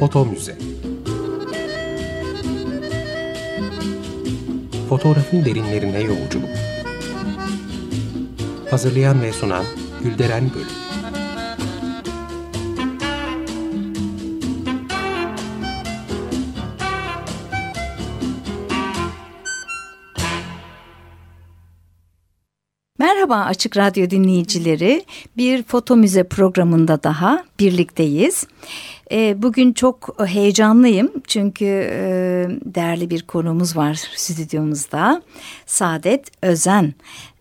Foto Müze Fotoğrafın derinlerine yolculuk Hazırlayan ve sunan Gülderen Bölüm Merhaba Açık Radyo dinleyicileri. Bir foto müze programında daha birlikteyiz. E, bugün çok heyecanlıyım çünkü e, değerli bir konuğumuz var stüdyomuzda. Saadet Özen,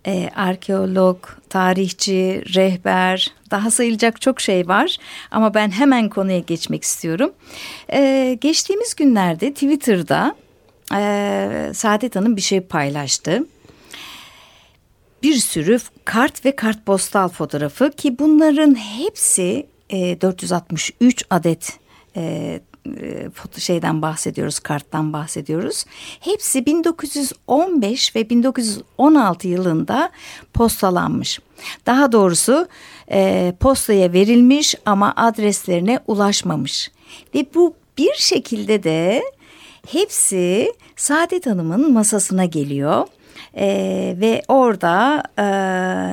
e, arkeolog, tarihçi, rehber, daha sayılacak çok şey var. Ama ben hemen konuya geçmek istiyorum. E, geçtiğimiz günlerde Twitter'da e, Saadet Hanım bir şey paylaştı bir sürü kart ve kartpostal fotoğrafı ki bunların hepsi e, 463 adet e, e, şeyden bahsediyoruz, karttan bahsediyoruz. Hepsi 1915 ve 1916 yılında postalanmış. Daha doğrusu e, postaya verilmiş ama adreslerine ulaşmamış. Ve bu bir şekilde de hepsi Saadet Hanım'ın masasına geliyor e, ve orada e,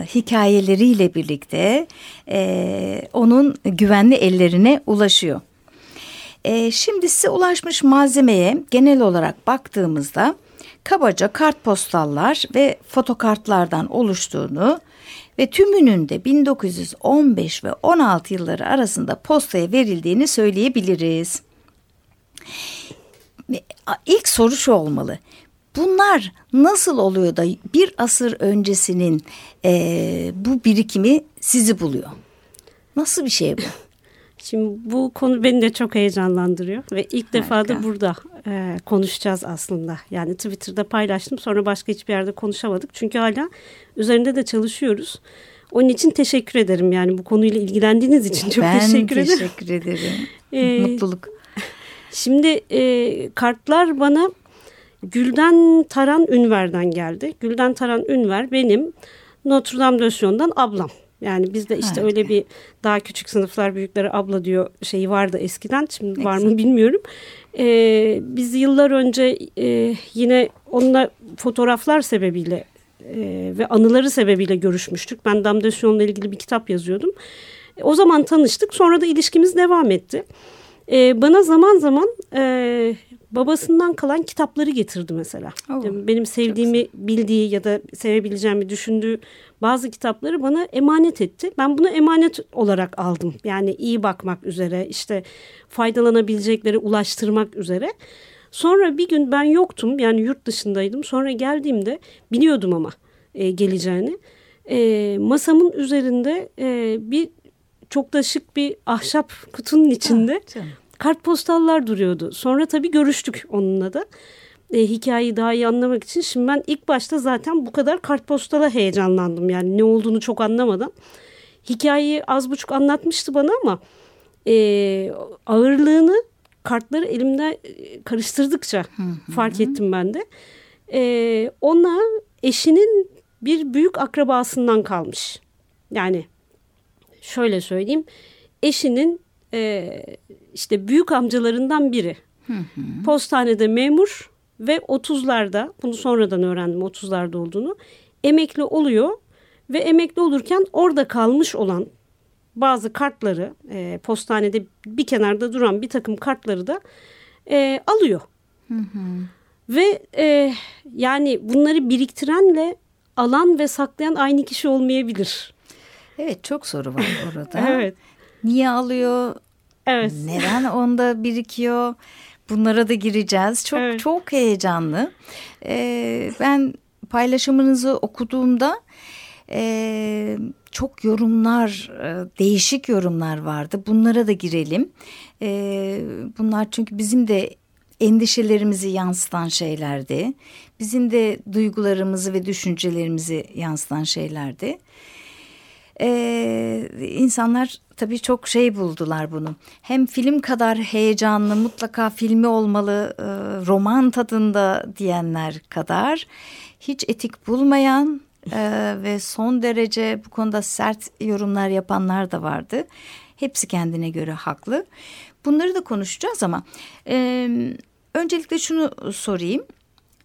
hikayeleriyle birlikte e, onun güvenli ellerine ulaşıyor. E, şimdi size ulaşmış malzemeye genel olarak baktığımızda kabaca kartpostallar ve fotokartlardan oluştuğunu ve tümünün de 1915 ve 16 yılları arasında postaya verildiğini söyleyebiliriz. İlk soru şu olmalı. Bunlar nasıl oluyor da bir asır öncesinin e, bu birikimi sizi buluyor? Nasıl bir şey bu? Şimdi bu konu beni de çok heyecanlandırıyor ve ilk Harika. defa da burada e, konuşacağız aslında. Yani Twitter'da paylaştım sonra başka hiçbir yerde konuşamadık. Çünkü hala üzerinde de çalışıyoruz. Onun için teşekkür ederim yani bu konuyla ilgilendiğiniz için çok ben teşekkür ederim. Ben teşekkür ederim. ee, Mutluluk. Şimdi e, kartlar bana Gülden Taran Ünver'den geldi. Gülden Taran Ünver benim Notre Dame de Sion'dan ablam. Yani bizde işte evet. öyle bir daha küçük sınıflar büyükleri abla diyor şeyi vardı eskiden. Şimdi var mı bilmiyorum. Ee, biz yıllar önce e, yine onunla fotoğraflar sebebiyle e, ve anıları sebebiyle görüşmüştük. Ben Dame de Sion'la ilgili bir kitap yazıyordum. E, o zaman tanıştık. Sonra da ilişkimiz devam etti. E, bana zaman zaman e, babasından kalan kitapları getirdi mesela. Oh, Benim sevdiğimi bildiği ya da sevebileceğimi düşündüğü bazı kitapları bana emanet etti. Ben bunu emanet olarak aldım. Yani iyi bakmak üzere işte faydalanabilecekleri ulaştırmak üzere. Sonra bir gün ben yoktum yani yurt dışındaydım. Sonra geldiğimde biliyordum ama e, geleceğini. E, masamın üzerinde e, bir çok da şık bir ahşap kutunun içinde ah, kartpostallar duruyordu. Sonra tabii görüştük onunla da. E, hikayeyi daha iyi anlamak için şimdi ben ilk başta zaten bu kadar kartpostala heyecanlandım. Yani ne olduğunu çok anlamadan. Hikayeyi az buçuk anlatmıştı bana ama e, ağırlığını kartları elimde e, karıştırdıkça hı hı. fark ettim ben de. E, ona eşinin bir büyük akrabasından kalmış. Yani şöyle söyleyeyim eşinin e, işte büyük amcalarından biri. Hı hı. Postanede memur ve 30'larda bunu sonradan öğrendim 30'larda olduğunu emekli oluyor ve emekli olurken orada kalmış olan bazı kartları e, postanede bir kenarda duran bir takım kartları da e, alıyor. Hı hı. Ve e, yani bunları biriktirenle alan ve saklayan aynı kişi olmayabilir. Evet çok soru var orada. evet. Niye alıyor? Evet. Neden onda birikiyor? Bunlara da gireceğiz. Çok evet. çok heyecanlı. Ee, ben paylaşımınızı okuduğumda e, çok yorumlar, e, değişik yorumlar vardı. Bunlara da girelim. E, bunlar çünkü bizim de endişelerimizi yansıtan şeylerdi. Bizim de duygularımızı ve düşüncelerimizi yansıtan şeylerdi. Ee, insanlar tabii çok şey buldular bunu. Hem film kadar heyecanlı mutlaka filmi olmalı e, roman tadında diyenler kadar hiç etik bulmayan e, ve son derece bu konuda sert yorumlar yapanlar da vardı. Hepsi kendine göre haklı. Bunları da konuşacağız ama e, öncelikle şunu sorayım.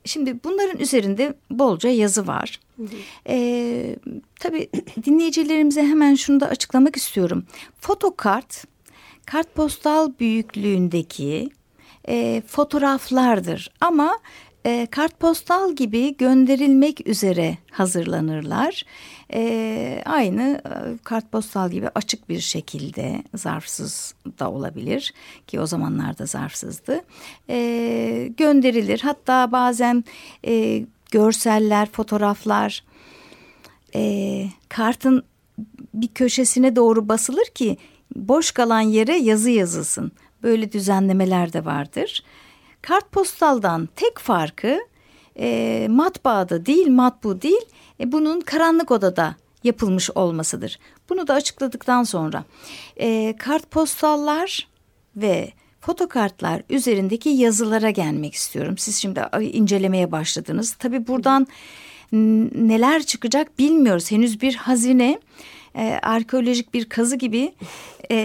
Şimdi bunların üzerinde bolca yazı var. Ee, tabii dinleyicilerimize hemen şunu da açıklamak istiyorum. Fotokart, kartpostal büyüklüğündeki e, fotoğraflardır ama e, kartpostal gibi gönderilmek üzere hazırlanırlar. E, aynı e, kartpostal gibi açık bir şekilde zarfsız da olabilir ki o zamanlarda zarfsızdı. E, gönderilir hatta bazen e, görseller, fotoğraflar e, kartın bir köşesine doğru basılır ki boş kalan yere yazı yazılsın. Böyle düzenlemeler de vardır. Kartpostaldan tek farkı e, matbaada değil, matbu değil, e, bunun karanlık odada yapılmış olmasıdır. Bunu da açıkladıktan sonra e, kartpostallar ve fotokartlar üzerindeki yazılara gelmek istiyorum. Siz şimdi incelemeye başladınız. Tabii buradan neler çıkacak bilmiyoruz. Henüz bir hazine e, arkeolojik bir kazı gibi e,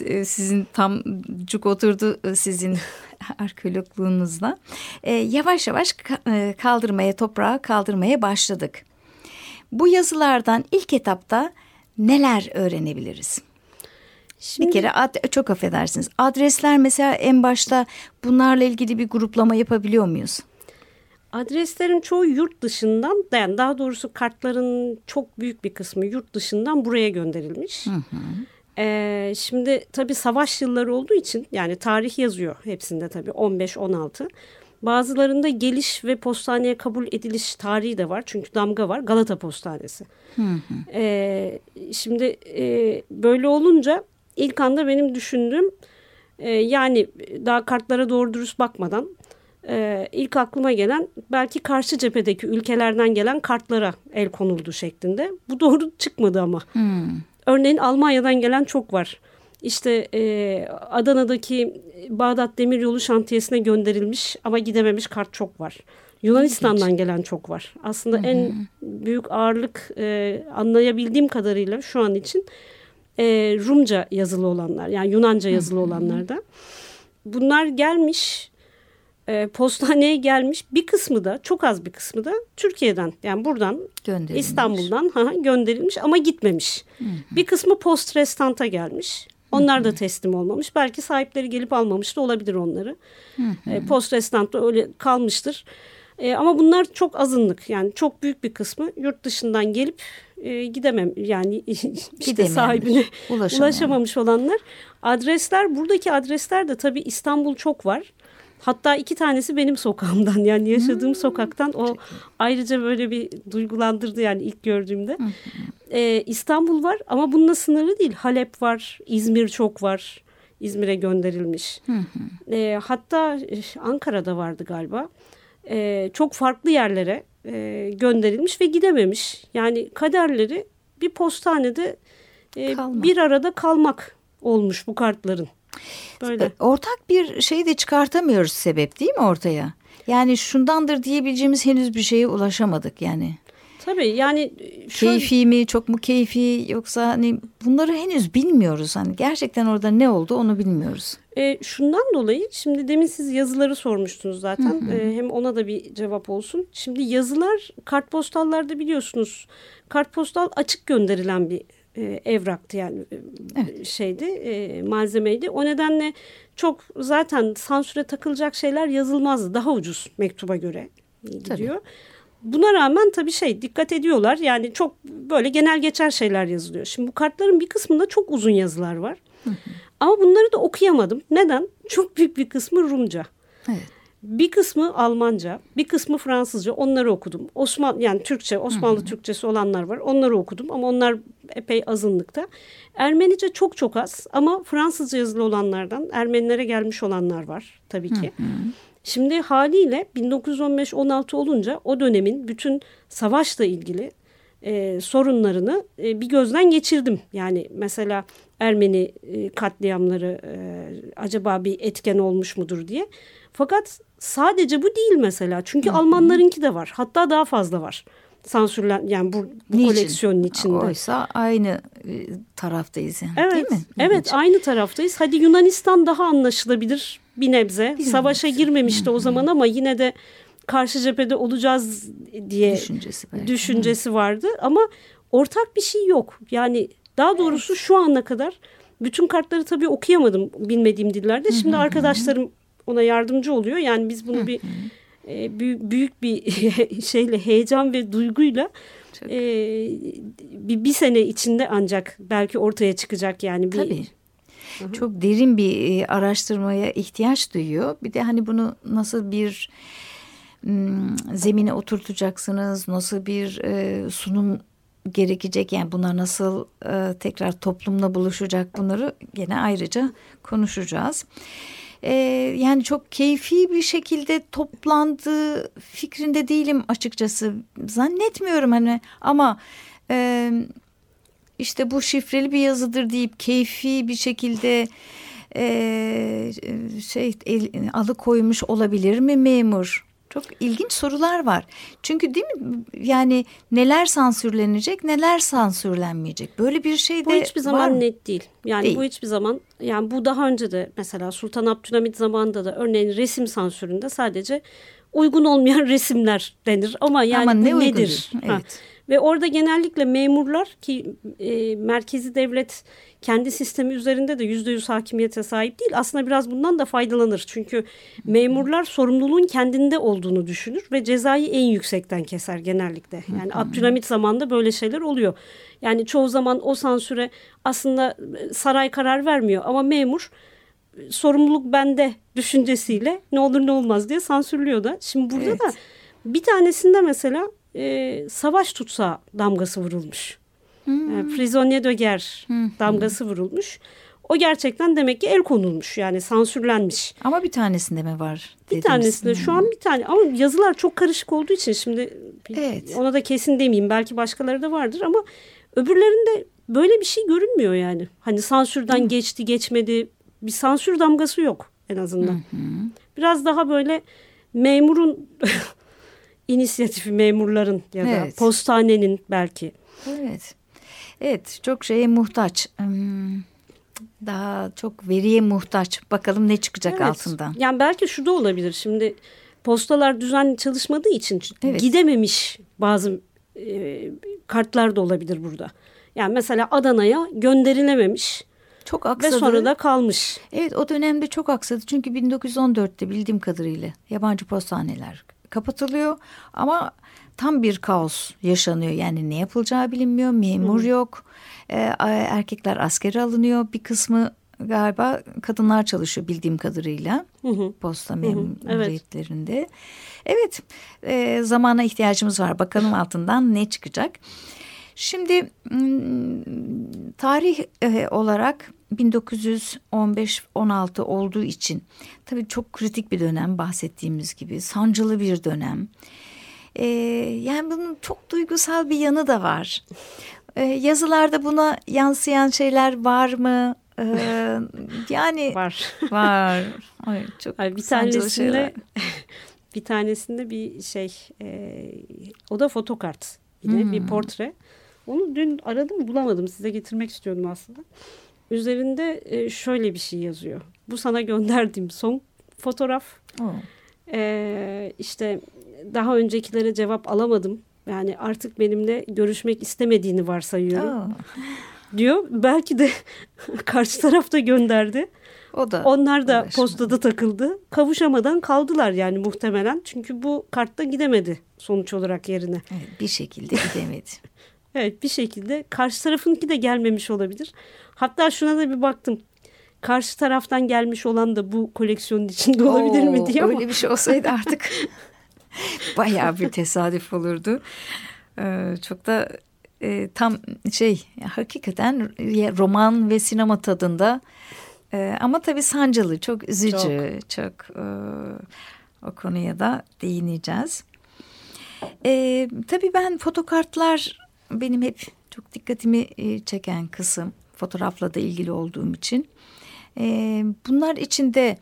e, sizin tam cuk oturdu sizin arkeologluğunuzla. E, yavaş yavaş e, kaldırmaya toprağa kaldırmaya başladık. Bu yazılardan ilk etapta neler öğrenebiliriz? Şimdi, bir kere ad, çok affedersiniz. Adresler mesela en başta bunlarla ilgili bir gruplama yapabiliyor muyuz? Adreslerin çoğu yurt dışından, yani daha doğrusu kartların çok büyük bir kısmı yurt dışından buraya gönderilmiş. Hı hı. Ee, şimdi tabii savaş yılları olduğu için yani tarih yazıyor hepsinde tabii 15-16. Bazılarında geliş ve postaneye kabul ediliş tarihi de var. Çünkü damga var Galata Postanesi. Hı hı. Ee, şimdi e, böyle olunca ilk anda benim düşündüğüm e, yani daha kartlara doğru dürüst bakmadan e, ilk aklıma gelen belki karşı cephedeki ülkelerden gelen kartlara el konuldu şeklinde. Bu doğru çıkmadı ama. Hmm. Örneğin Almanya'dan gelen çok var. İşte e, Adana'daki Bağdat Demiryolu şantiyesine gönderilmiş ama gidememiş kart çok var. Yunanistan'dan gelen çok var. Aslında Hı-hı. en büyük ağırlık e, anlayabildiğim kadarıyla şu an için e, Rumca yazılı olanlar yani Yunanca yazılı Hı-hı. olanlar da. Bunlar gelmiş e, postaneye gelmiş bir kısmı da çok az bir kısmı da Türkiye'den yani buradan İstanbul'dan ha, gönderilmiş ama gitmemiş. Hı hı. Bir kısmı post restanta gelmiş. Onlar da teslim olmamış. Belki sahipleri gelip almamış da olabilir onları. Hı hı. E, post restantta öyle kalmıştır. E, ama bunlar çok azınlık yani çok büyük bir kısmı yurt dışından gelip e, gidemem yani işte sahibine ulaşamamış olanlar. Adresler buradaki adresler de tabii İstanbul çok var. Hatta iki tanesi benim sokağımdan yani yaşadığım hmm. sokaktan o ayrıca böyle bir duygulandırdı yani ilk gördüğümde. Ee, İstanbul var ama bununla sınırlı değil. Halep var, İzmir çok var. İzmir'e gönderilmiş. Ee, hatta Ankara'da vardı galiba. Ee, çok farklı yerlere e, gönderilmiş ve gidememiş. Yani kaderleri bir postanede e, bir arada kalmak olmuş bu kartların. Böyle. Ortak bir şey de çıkartamıyoruz sebep değil mi ortaya? Yani şundandır diyebileceğimiz henüz bir şeye ulaşamadık yani. Tabii yani şöyle... keyfi mi çok mu keyfi yoksa hani bunları henüz bilmiyoruz hani gerçekten orada ne oldu onu bilmiyoruz. E, şundan dolayı şimdi demin siz yazıları sormuştunuz zaten hı hı. E, hem ona da bir cevap olsun. Şimdi yazılar kartpostallarda biliyorsunuz kartpostal açık gönderilen bir e, evraktı yani e, evet. şeydi e, malzemeydi. O nedenle çok zaten sansüre takılacak şeyler yazılmazdı. Daha ucuz mektuba göre gidiyor. Tabii. Buna rağmen tabii şey dikkat ediyorlar. Yani çok böyle genel geçer şeyler yazılıyor. Şimdi bu kartların bir kısmında çok uzun yazılar var. Hı hı. Ama bunları da okuyamadım. Neden? Çok büyük bir kısmı Rumca. Evet. Bir kısmı Almanca, bir kısmı Fransızca. Onları okudum. Osman yani Türkçe, Osmanlı Hı -hı. Türkçesi olanlar var. Onları okudum ama onlar epey azınlıkta. Ermenice çok çok az ama Fransızca yazılı olanlardan Ermenilere gelmiş olanlar var tabii ki. Hı -hı. Şimdi haliyle 1915-16 olunca o dönemin bütün savaşla ilgili e, sorunlarını e, bir gözden geçirdim. Yani mesela Ermeni e, katliamları e, acaba bir etken olmuş mudur diye. Fakat sadece bu değil mesela. Çünkü Hı -hı. Almanlarınki de var. Hatta daha fazla var. sansürlen yani bu, bu Niçin? koleksiyonun içinde. Oysa aynı e, taraftayız yani, Evet, değil mi? evet İlginç. aynı taraftayız. Hadi Yunanistan daha anlaşılabilir bir nebze. Bir Savaşa nebze. girmemişti o zaman ama yine de karşı cephede olacağız diye düşüncesi belki. düşüncesi vardı. Ama ortak bir şey yok. Yani daha doğrusu şu ana kadar bütün kartları tabii okuyamadım bilmediğim dillerde. Şimdi arkadaşlarım ona yardımcı oluyor. Yani biz bunu bir e, büyük, büyük bir şeyle heyecan ve duyguyla Çok. e, bir, bir sene içinde ancak belki ortaya çıkacak yani bir Tabii. Çok derin bir e, araştırmaya ihtiyaç duyuyor. Bir de hani bunu nasıl bir zemine oturtacaksınız, nasıl bir e, sunum gerekecek yani bunlar nasıl e, tekrar toplumla buluşacak bunları gene ayrıca konuşacağız. E, yani çok keyfi bir şekilde toplandığı fikrinde değilim açıkçası zannetmiyorum hani ama e, işte bu şifreli bir yazıdır deyip keyfi bir şekilde e, şey el, alıkoymuş olabilir mi memur? Çok ilginç sorular var. Çünkü değil mi yani neler sansürlenecek neler sansürlenmeyecek böyle bir şey de Bu hiçbir var zaman mı? net değil. Yani Değil. bu hiçbir zaman yani bu daha önce de mesela Sultan Abdülhamit zamanında da örneğin resim sansüründe sadece uygun olmayan resimler denir ama yani Ama bu ne uygun nedir? değil, Ha. Ve orada genellikle memurlar ki e, merkezi devlet kendi sistemi üzerinde de yüzde yüz hakimiyete sahip değil. Aslında biraz bundan da faydalanır. Çünkü memurlar sorumluluğun kendinde olduğunu düşünür ve cezayı en yüksekten keser genellikle. Yani Abdülhamit zamanında böyle şeyler oluyor. Yani çoğu zaman o sansüre aslında e, saray karar vermiyor ama memur e, sorumluluk bende düşüncesiyle ne olur ne olmaz diye sansürlüyor da. Şimdi burada Evet. da bir tanesinde mesela e, savaş tutsağı damgası vurulmuş. E, Prisonnier de guerre damgası vurulmuş. O gerçekten demek ki el konulmuş yani sansürlenmiş. Ama bir tanesinde mi var? Bir tanesinde şu an bir tane ama yazılar çok karışık olduğu için şimdi Evet. ona da kesin demeyeyim belki başkaları da vardır ama öbürlerinde böyle bir şey görünmüyor yani. Hani sansürden geçti geçmedi bir sansür damgası yok en azından. Biraz daha böyle memurun inisiyatifi memurların ya da Evet. postanenin belki. Evet. Evet çok şeye muhtaç. Hmm, Daha çok veriye muhtaç. Bakalım ne çıkacak Evet. altından. Yani belki şu da olabilir. Şimdi postalar düzenli çalışmadığı için Evet. gidememiş bazı e, kartlar da olabilir burada. Yani mesela Adana'ya gönderilememiş Çok ve aksadı. sonra da kalmış. Evet o dönemde çok aksadı. Çünkü 1914'te bildiğim kadarıyla yabancı postaneler kapatılıyor. Ama tam bir kaos yaşanıyor. Yani ne yapılacağı bilinmiyor. Memur yok. Ee, erkekler askere alınıyor. Bir kısmı galiba kadınlar çalışıyor bildiğim kadarıyla. Hı hı. Posta evet. memuriyetlerinde. Evet, e, zamana ihtiyacımız var. Bakalım altından ne çıkacak. Şimdi tarih e, olarak 1915-16 olduğu için tabii çok kritik bir dönem bahsettiğimiz gibi sancılı bir dönem. E, yani bunun çok duygusal bir yanı da var. E, yazılarda buna yansıyan şeyler var mı? E, yani Var. var. Ay, çok Ay, bir tanesinde bir tanesinde bir şey e, o da fotokart yine Hmm. bir portre. Onu dün aradım bulamadım size getirmek istiyordum aslında. Üzerinde e, şöyle bir şey yazıyor. Bu sana gönderdiğim son fotoğraf. Oo. E, işte daha öncekilere cevap alamadım. Yani artık benimle görüşmek istemediğini varsayıyorum Oo. diyor. Belki de karşı taraf da gönderdi. O da Onlar da uğraşma. postada takıldı. Kavuşamadan kaldılar yani muhtemelen. Çünkü bu kartta gidemedi sonuç olarak yerine. Evet, bir şekilde gidemedi. Evet bir şekilde karşı tarafınki de gelmemiş olabilir. Hatta şuna da bir baktım. Karşı taraftan gelmiş olan da bu koleksiyonun içinde olabilir mi Oo, diye ama Öyle bir şey olsaydı artık bayağı bir tesadüf olurdu. Ee, çok da e, tam şey hakikaten roman ve sinema tadında Ee, ama tabii sancılı çok üzücü çok, e, o konuya da değineceğiz. Ee, tabii ben fotokartlar benim hep çok dikkatimi e, çeken kısım fotoğrafla da ilgili olduğum için. Ee, bunlar içinde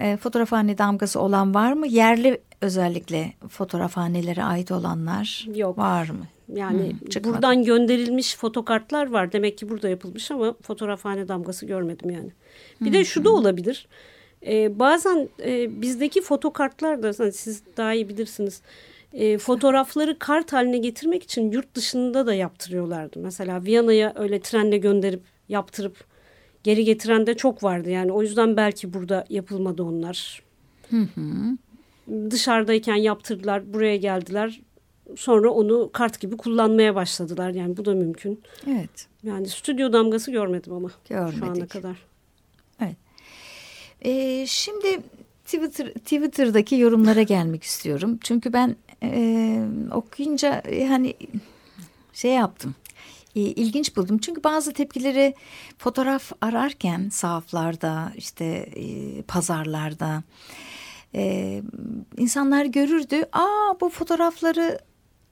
E, fotoğrafhane damgası olan var mı? Yerli özellikle fotoğrafhanelere ait olanlar Yok. var mı? Yani Hmm, çıkmadı. buradan gönderilmiş fotokartlar var. Demek ki burada yapılmış ama fotoğrafhane damgası görmedim yani. Bir de şu da olabilir. Ee, bazen e, bizdeki fotokartlar da hani siz daha iyi bilirsiniz. E, fotoğrafları kart haline getirmek için yurt dışında da yaptırıyorlardı. Mesela Viyana'ya öyle trenle gönderip yaptırıp geri getiren de çok vardı. Yani o yüzden belki burada yapılmadı onlar. Dışarıdayken yaptırdılar, buraya geldiler. Sonra onu kart gibi kullanmaya başladılar. Yani bu da mümkün. Evet. Yani stüdyo damgası görmedim ama şu ana Görmedik. kadar. E, şimdi Twitter Twitter'daki yorumlara gelmek istiyorum. Çünkü ben e, okuyunca hani şey yaptım. E, ilginç buldum. Çünkü bazı tepkileri fotoğraf ararken sahaflarda işte e, pazarlarda e, insanlar görürdü. Aa bu fotoğrafları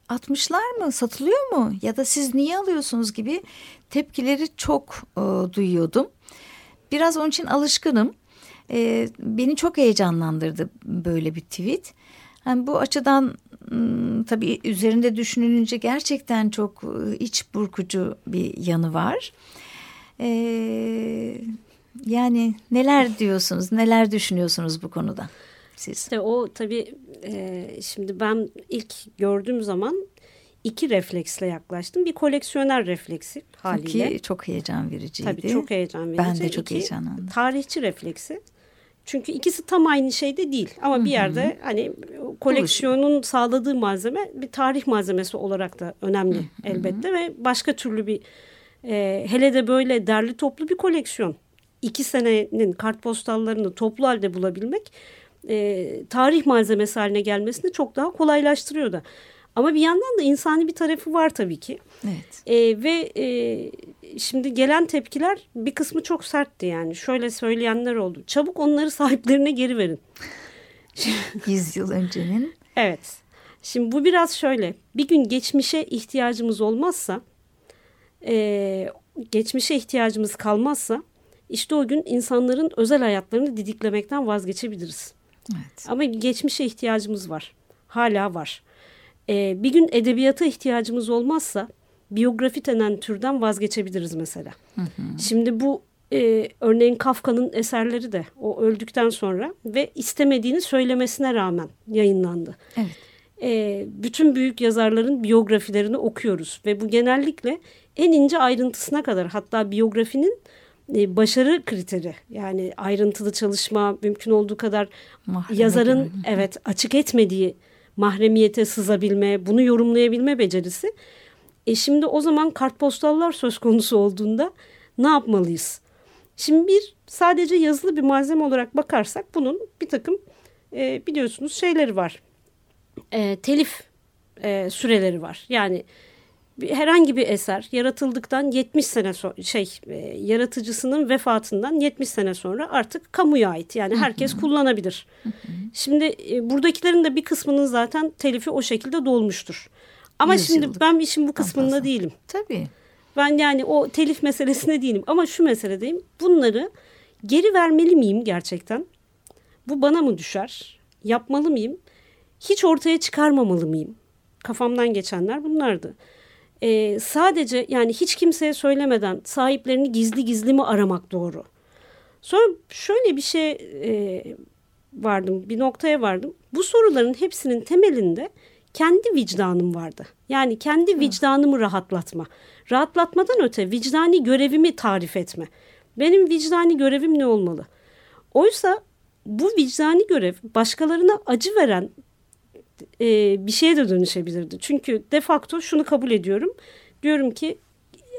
atmışlar mı satılıyor mu ya da siz niye alıyorsunuz gibi tepkileri çok e, duyuyordum. Biraz onun için alışkınım. E, beni çok heyecanlandırdı böyle bir tweet. Yani bu açıdan tabii üzerinde düşünülünce gerçekten çok e, iç burkucu bir yanı var. E, yani neler diyorsunuz, neler düşünüyorsunuz bu konuda siz? İşte o tabii e, şimdi ben ilk gördüğüm zaman iki refleksle yaklaştım. Bir koleksiyoner refleksi haliyle. Ki çok heyecan vericiydi. Tabii çok heyecan verici. Ben de çok İki, heyecanlandım. Tarihçi refleksi. Çünkü ikisi tam aynı şeyde değil. Ama bir yerde hani koleksiyonun sağladığı malzeme bir tarih malzemesi olarak da önemli elbette. Ve başka türlü bir e, hele de böyle derli toplu bir koleksiyon. İki senenin kartpostallarını toplu halde bulabilmek e, tarih malzemesi haline gelmesini çok daha kolaylaştırıyor da. Ama bir yandan da insani bir tarafı var tabii ki. Evet. E, ve e, şimdi gelen tepkiler bir kısmı çok sertti yani. Şöyle söyleyenler oldu. Çabuk onları sahiplerine geri verin. 100 yıl öncenin Evet. Şimdi bu biraz şöyle. Bir gün geçmişe ihtiyacımız olmazsa, e, geçmişe ihtiyacımız kalmazsa, işte o gün insanların özel hayatlarını didiklemekten vazgeçebiliriz. evet. Ama geçmişe ihtiyacımız var. Hala var. Ee, bir gün edebiyata ihtiyacımız olmazsa biyografi denen türden vazgeçebiliriz mesela. Şimdi bu e, örneğin Kafka'nın eserleri de o öldükten sonra ve istemediğini söylemesine rağmen yayınlandı. Evet. E, bütün büyük yazarların biyografilerini okuyoruz ve bu genellikle en ince ayrıntısına kadar hatta biyografinin e, başarı kriteri yani ayrıntılı çalışma mümkün olduğu kadar Mahreme yazarın evet açık etmediği mahremiyete sızabilme, bunu yorumlayabilme becerisi. E şimdi o zaman kartpostallar söz konusu olduğunda ne yapmalıyız? Şimdi bir sadece yazılı bir malzeme olarak bakarsak bunun bir takım e, biliyorsunuz şeyleri var. E, telif e, süreleri var. Yani herhangi bir eser yaratıldıktan 70 sene sonra şey e, yaratıcısının vefatından 70 sene sonra artık kamuya ait. Yani herkes kullanabilir. Şimdi e, buradakilerin de bir kısmının zaten telifi o şekilde dolmuştur. Ama şimdi ben işin bu kısmında değilim. Tabii. Ben yani o telif meselesinde değilim ama şu meseledeyim. Bunları geri vermeli miyim gerçekten? Bu bana mı düşer? Yapmalı mıyım? Hiç ortaya çıkarmamalı mıyım? Kafamdan geçenler bunlardı. Ee, sadece yani hiç kimseye söylemeden sahiplerini gizli gizli mi aramak doğru? Sonra şöyle bir şey e, vardım, bir noktaya vardım. Bu soruların hepsinin temelinde kendi vicdanım vardı. Yani kendi vicdanımı rahatlatma. Rahatlatmadan öte vicdani görevimi tarif etme. Benim vicdani görevim ne olmalı? Oysa bu vicdani görev başkalarına acı veren e, bir şeye de dönüşebilirdi. Çünkü de facto şunu kabul ediyorum. Diyorum ki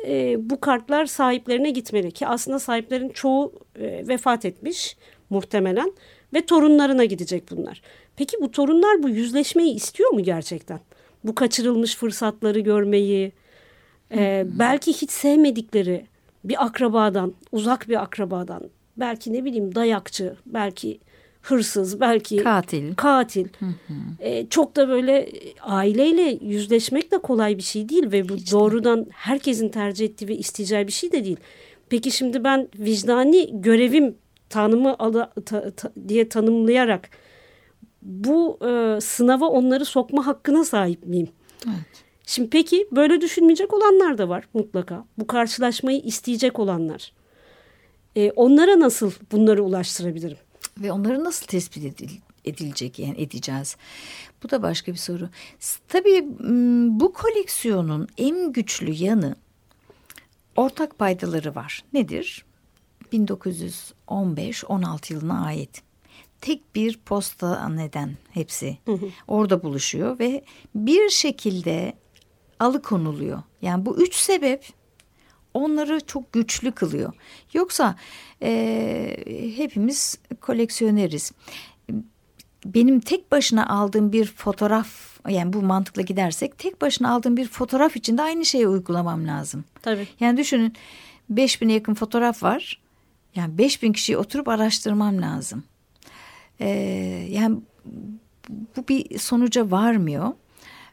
e, bu kartlar sahiplerine gitmeli ki aslında sahiplerin çoğu e, vefat etmiş muhtemelen ve torunlarına gidecek bunlar. Peki bu torunlar bu yüzleşmeyi istiyor mu gerçekten? Bu kaçırılmış fırsatları görmeyi, e, belki hiç sevmedikleri bir akrabadan, uzak bir akrabadan, belki ne bileyim dayakçı, belki hırsız, belki Katil. katil. E, çok da böyle aileyle yüzleşmek de kolay bir şey değil ve bu doğrudan herkesin tercih ettiği ve isteyeceği bir şey de değil. Peki şimdi ben vicdani görevim tanımı ala, ta, ta, diye tanımlayarak bu e, sınava onları sokma hakkına sahip miyim? Evet. Şimdi peki böyle düşünmeyecek olanlar da var mutlaka. Bu karşılaşmayı isteyecek olanlar. E, onlara nasıl bunları ulaştırabilirim? Ve onları nasıl tespit edil, edilecek yani edeceğiz? Bu da başka bir soru. Tabii bu koleksiyonun en güçlü yanı ortak paydaları var. Nedir? 1915-16 yılına ait. Tek bir posta neden hepsi hı hı. orada buluşuyor ve bir şekilde alıkonuluyor. Yani bu üç sebep onları çok güçlü kılıyor. Yoksa e, hepimiz koleksiyoneriz. Benim tek başına aldığım bir fotoğraf yani bu mantıkla gidersek tek başına aldığım bir fotoğraf için de aynı şeyi uygulamam lazım. Tabii. Yani düşünün 5000'e yakın fotoğraf var. Yani 5000 kişiyi oturup araştırmam lazım. Ee, yani bu bir sonuca varmıyor.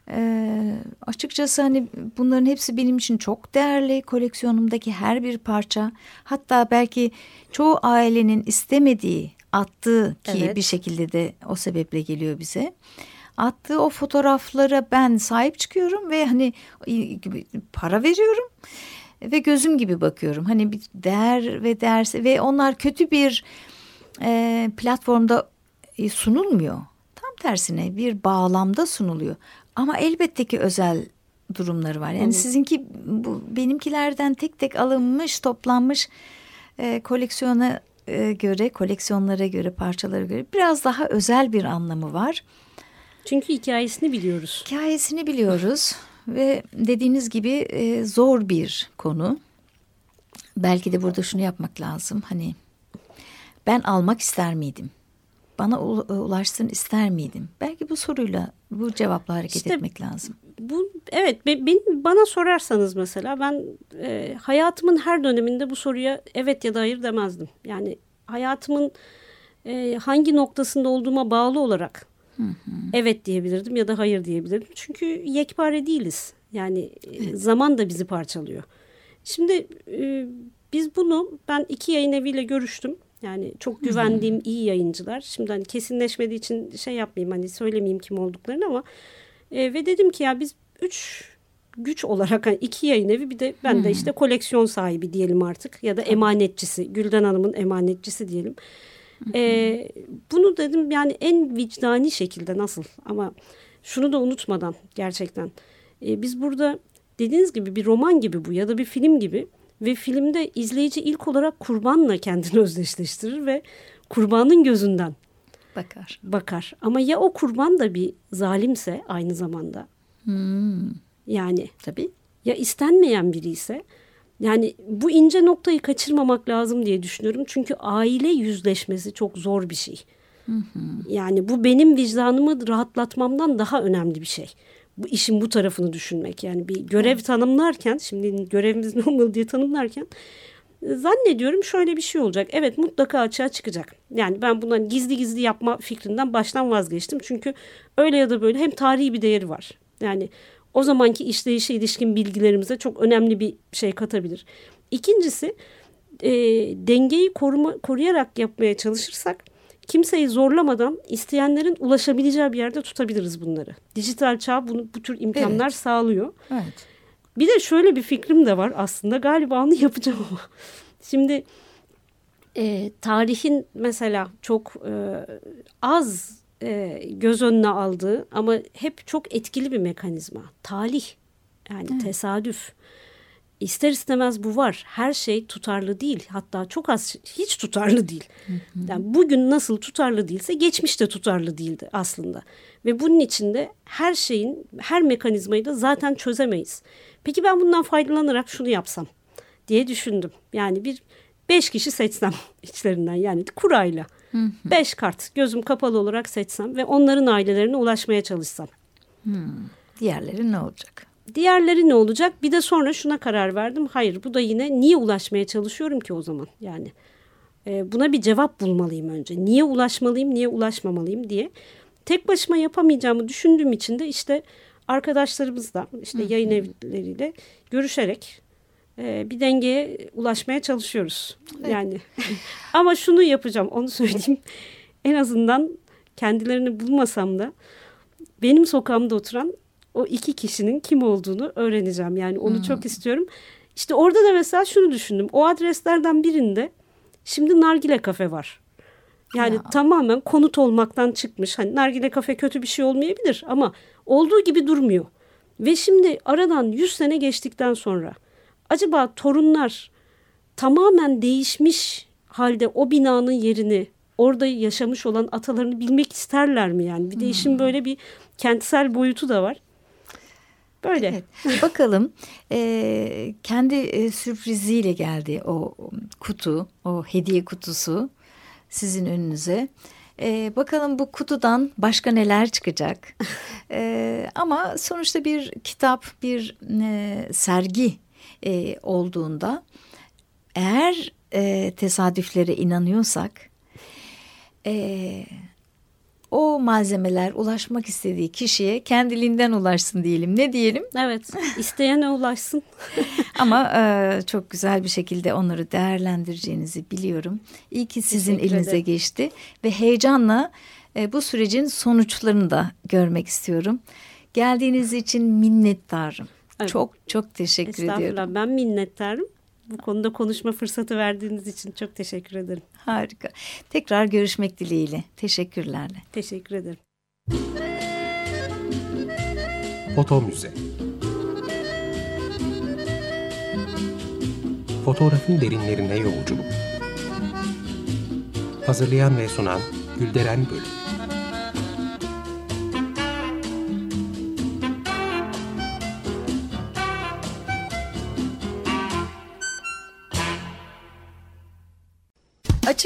Ee, açıkçası hani bunların hepsi benim için çok değerli. Koleksiyonumdaki her bir parça hatta belki çoğu ailenin istemediği attığı ki evet. bir şekilde de o sebeple geliyor bize. Attığı o fotoğraflara ben sahip çıkıyorum ve hani para veriyorum ve gözüm gibi bakıyorum. Hani bir değer ve değerse ve onlar kötü bir e, platformda e, sunulmuyor. Tam tersine bir bağlamda sunuluyor. Ama elbette ki özel durumları var. Yani Hı. sizinki bu benimkilerden tek tek alınmış, toplanmış e, koleksiyona e, göre, koleksiyonlara göre, parçalara göre biraz daha özel bir anlamı var. Çünkü hikayesini biliyoruz. Hikayesini biliyoruz ve dediğiniz gibi e, zor bir konu. Belki de burada şunu yapmak lazım. Hani ben almak ister miydim? Bana e, ulaşsın ister miydim? Belki bu soruyla bu cevapla hareket işte, etmek lazım. Bu evet ben, bana sorarsanız mesela ben e, hayatımın her döneminde bu soruya evet ya da hayır demezdim. Yani hayatımın e, hangi noktasında olduğuma bağlı olarak hı hı. evet diyebilirdim ya da hayır diyebilirdim. Çünkü yekpare değiliz. Yani e, evet. zaman da bizi parçalıyor. Şimdi e, biz bunu ben iki yayın eviyle görüştüm. Yani çok güvendiğim hmm. iyi yayıncılar. Şimdi hani kesinleşmediği için şey yapmayayım hani söylemeyeyim kim olduklarını ama e, ve dedim ki ya biz üç güç olarak hani iki yayın evi bir de ben hmm. de işte koleksiyon sahibi diyelim artık ya da emanetçisi Gülden Hanım'ın emanetçisi diyelim. E, bunu dedim yani en vicdani şekilde nasıl ama şunu da unutmadan gerçekten e, biz burada dediğiniz gibi bir roman gibi bu ya da bir film gibi ve filmde izleyici ilk olarak kurbanla kendini özdeşleştirir ve kurbanın gözünden bakar. Bakar. Ama ya o kurban da bir zalimse aynı zamanda. Hmm. Yani tabii. Ya istenmeyen biri ise yani bu ince noktayı kaçırmamak lazım diye düşünüyorum. Çünkü aile yüzleşmesi çok zor bir şey. Hı hı. Yani bu benim vicdanımı rahatlatmamdan daha önemli bir şey bu işin bu tarafını düşünmek. Yani bir görev tanımlarken şimdi görevimiz ne olmalı diye tanımlarken e, zannediyorum şöyle bir şey olacak. Evet mutlaka açığa çıkacak. Yani ben bundan gizli gizli yapma fikrinden baştan vazgeçtim. Çünkü öyle ya da böyle hem tarihi bir değeri var. Yani o zamanki işleyişe ilişkin bilgilerimize çok önemli bir şey katabilir. İkincisi e, dengeyi koruma, koruyarak yapmaya çalışırsak kimseyi zorlamadan isteyenlerin ulaşabileceği bir yerde tutabiliriz bunları. Dijital çağ bunu bu tür imkanlar evet. sağlıyor. Evet. Bir de şöyle bir fikrim de var aslında galiba onu yapacağım ama. Şimdi e, tarihin mesela çok e, az e, göz önüne aldığı ama hep çok etkili bir mekanizma. Talih yani evet. tesadüf. İster istemez bu var. Her şey tutarlı değil. Hatta çok az hiç tutarlı değil. Yani bugün nasıl tutarlı değilse geçmişte tutarlı değildi aslında. Ve bunun içinde her şeyin, her mekanizmayı da zaten çözemeyiz. Peki ben bundan faydalanarak şunu yapsam diye düşündüm. Yani bir beş kişi seçsem içlerinden yani kurayla. Hı hı. Beş kart gözüm kapalı olarak seçsem ve onların ailelerine ulaşmaya çalışsam. Hı. Diğerleri ne olacak? Diğerleri ne olacak? Bir de sonra şuna karar verdim. Hayır bu da yine niye ulaşmaya çalışıyorum ki o zaman? Yani e, buna bir cevap bulmalıyım önce. Niye ulaşmalıyım, niye ulaşmamalıyım diye. Tek başıma yapamayacağımı düşündüğüm için de işte arkadaşlarımızla işte yayın evleriyle görüşerek e, bir dengeye ulaşmaya çalışıyoruz. Evet. Yani ama şunu yapacağım onu söyleyeyim. En azından kendilerini bulmasam da benim sokağımda oturan o iki kişinin kim olduğunu öğreneceğim. Yani onu hmm. çok istiyorum. İşte orada da mesela şunu düşündüm. O adreslerden birinde şimdi nargile kafe var. Yani ya. tamamen konut olmaktan çıkmış. Hani nargile kafe kötü bir şey olmayabilir ama olduğu gibi durmuyor. Ve şimdi aradan 100 sene geçtikten sonra acaba torunlar tamamen değişmiş halde o binanın yerini orada yaşamış olan atalarını bilmek isterler mi yani? Bir de işin hmm. böyle bir kentsel boyutu da var. Böyle. Evet. Bakalım e, kendi e, sürpriziyle geldi o kutu, o hediye kutusu sizin önünüze. E, bakalım bu kutudan başka neler çıkacak. e, ama sonuçta bir kitap, bir e, sergi e, olduğunda eğer e, tesadüflere inanıyorsak e, o malzemeler ulaşmak istediği kişiye kendiliğinden ulaşsın diyelim. Ne diyelim? Evet isteyene ulaşsın. Ama e, çok güzel bir şekilde onları değerlendireceğinizi biliyorum. İyi ki sizin Teşekkür elinize ederim. geçti ve heyecanla e, bu sürecin sonuçlarını da görmek istiyorum. Geldiğiniz için minnettarım. Evet. Çok çok teşekkür ediyorum. Ben minnettarım. Bu konuda konuşma fırsatı verdiğiniz için çok teşekkür ederim. Harika. Tekrar görüşmek dileğiyle. Teşekkürlerle. Teşekkür ederim. Foto Müze Fotoğrafın derinlerine yolculuk Hazırlayan ve sunan Gülderen Bölüm